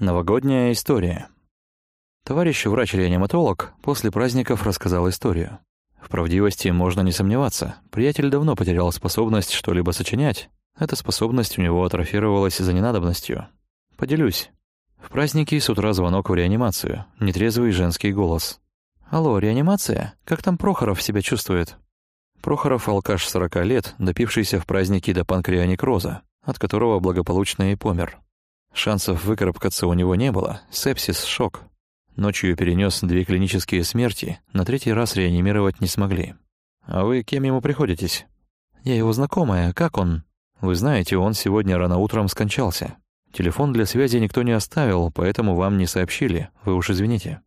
Новогодняя история. Товарищ врач-реаниматолог после праздников рассказал историю. В правдивости можно не сомневаться. Приятель давно потерял способность что-либо сочинять. Эта способность у него атрофировалась за ненадобностью. Поделюсь. В праздники с утра звонок в реанимацию. Нетрезвый женский голос. «Алло, реанимация? Как там Прохоров себя чувствует?» Прохоров – алкаш 40 лет, допившийся в праздники до панкреонекроза, от которого благополучно и помер. Шансов выкарабкаться у него не было, сепсис – шок. Ночью перенес две клинические смерти, на третий раз реанимировать не смогли. «А вы кем ему приходитесь?» «Я его знакомая, как он?» «Вы знаете, он сегодня рано утром скончался. Телефон для связи никто не оставил, поэтому вам не сообщили, вы уж извините».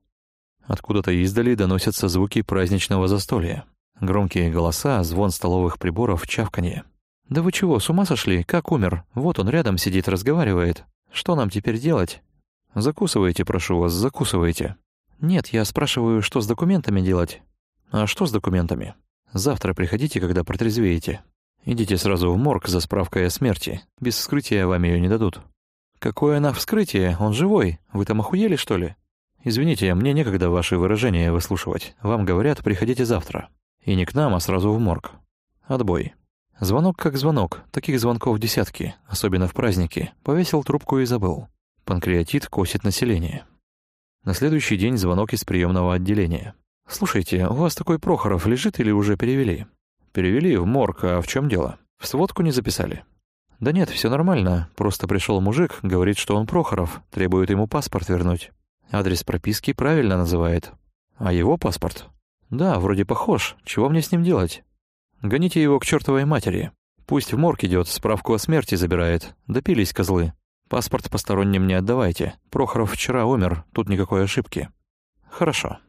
Откуда-то издали доносятся звуки праздничного застолья. Громкие голоса, звон столовых приборов, чавканье. «Да вы чего, с ума сошли? Как умер? Вот он рядом сидит, разговаривает. Что нам теперь делать? Закусывайте, прошу вас, закусывайте. Нет, я спрашиваю, что с документами делать? А что с документами? Завтра приходите, когда протрезвеете. Идите сразу в морг за справкой о смерти. Без вскрытия вам ее не дадут. Какое она вскрытие? Он живой. Вы там охуели, что ли? Извините, мне некогда ваши выражения выслушивать. Вам говорят, приходите завтра. И не к нам, а сразу в морг. Отбой. Звонок как звонок, таких звонков десятки, особенно в праздники. Повесил трубку и забыл. Панкреатит косит население. На следующий день звонок из приемного отделения. «Слушайте, у вас такой Прохоров лежит или уже перевели?» «Перевели в морг, а в чем дело? В сводку не записали?» «Да нет, все нормально. Просто пришел мужик, говорит, что он Прохоров, требует ему паспорт вернуть. Адрес прописки правильно называет. А его паспорт?» «Да, вроде похож. Чего мне с ним делать?» Гоните его к чертовой матери. Пусть в морг идет, справку о смерти забирает. Допились козлы. Паспорт посторонним не отдавайте. Прохоров вчера умер, тут никакой ошибки. Хорошо.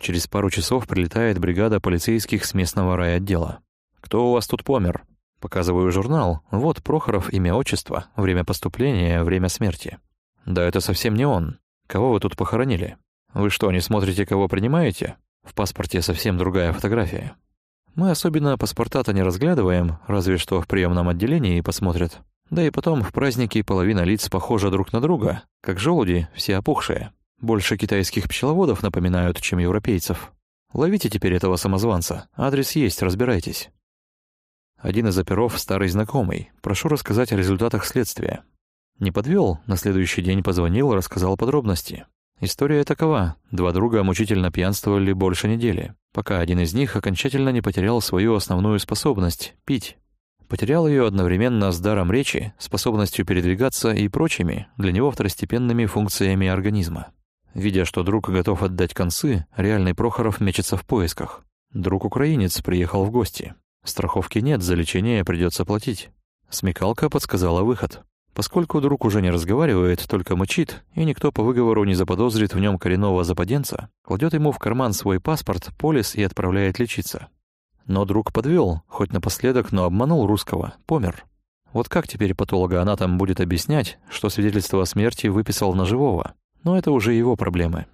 Через пару часов прилетает бригада полицейских с местного райотдела. Кто у вас тут помер? Показываю журнал. Вот Прохоров, имя, отчество, время поступления, время смерти. Да это совсем не он. Кого вы тут похоронили? Вы что, не смотрите, кого принимаете? В паспорте совсем другая фотография. Мы особенно паспорта-то не разглядываем, разве что в приемном отделении посмотрят. Да и потом в праздники половина лиц похожа друг на друга, как желуди, все опухшие. Больше китайских пчеловодов напоминают, чем европейцев. Ловите теперь этого самозванца. Адрес есть, разбирайтесь. Один из оперов — старый знакомый. Прошу рассказать о результатах следствия. Не подвел, на следующий день позвонил, рассказал подробности. История такова. Два друга мучительно пьянствовали больше недели, пока один из них окончательно не потерял свою основную способность — пить. Потерял ее одновременно с даром речи, способностью передвигаться и прочими, для него второстепенными функциями организма. Видя, что друг готов отдать концы, реальный Прохоров мечется в поисках. Друг-украинец приехал в гости. Страховки нет, за лечение придется платить. Смекалка подсказала выход. Поскольку друг уже не разговаривает, только мычит, и никто по выговору не заподозрит в нем коренного западенца, кладет ему в карман свой паспорт, полис и отправляет лечиться. Но друг подвел, хоть напоследок, но обманул русского, помер. Вот как теперь патологоанатом будет объяснять, что свидетельство о смерти выписал на живого? Но это уже его проблемы.